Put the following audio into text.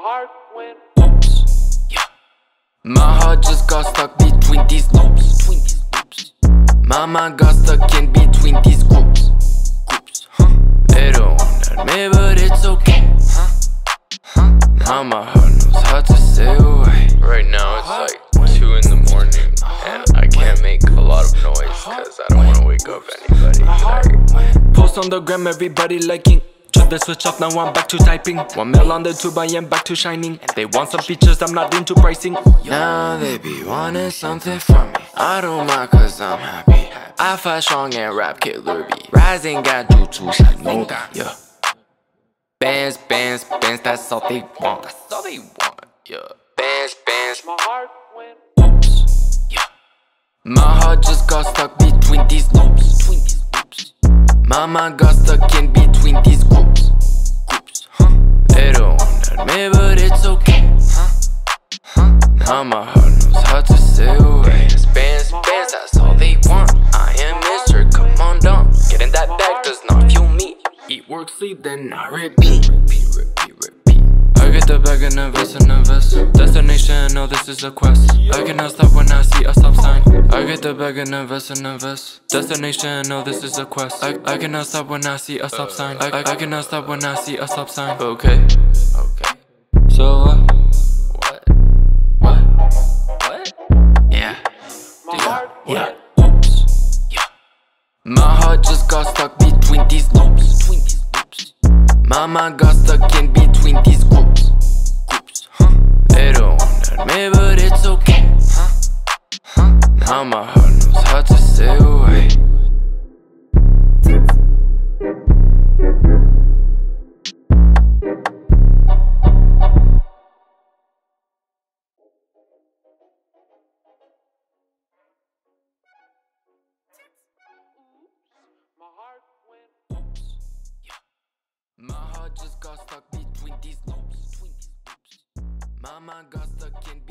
heart went Oops, yeah. My heart just got stuck between these loops. Between these loops. My mind got stuck in between these groups. Groups, huh? They don't wanna admit, but it's okay, huh? Huh? Now my heart knows how to say away. Right now it's like 2 in the morning and I can't make a lot of noise because I don't want to wake up anybody. Like, Post on the gram, everybody liking. Took the switch off, now I'm back to typing. One mil on the tube, I am back to shining. They want some features, I'm not into pricing. Now they be wanting something from me. I don't mind cause I'm happy. I fight strong and rap killer B. Rising got jutsu shining. Yeah. Bands, bands, bands, that's all they want. That's all they want. Yeah. Bands, bands, My heart went Oops, yeah. My heart just got stuck between these loops. Between these loops. My mind got stuck in between these groups. Groups, huh? They don't wanna admit, but it's okay, huh? Huh? Now my heart knows how to say away. Bands, bands, that's all they want. I am Mr. Come on down. Getting that bag does not fuel me. Eat, work, sleep, then I repeat. I get the bag and invest and invest. Destination, no, this is a quest. I cannot stop when I see a stop sign. I get the bag and invest and invest. Destination, no, this is a quest. I, I cannot stop when I see a stop sign. I, I, I cannot stop when I see a stop sign. Okay, okay. So uh, what? What? What? Yeah. My heart Yeah. Oops. Yeah. My heart just got stuck between these loops. Between these loops. My mind got stuck in between these. Groups, Huh? Now my heart knows how to say away. My heart just got stuck between these loops. My mind got stuck in.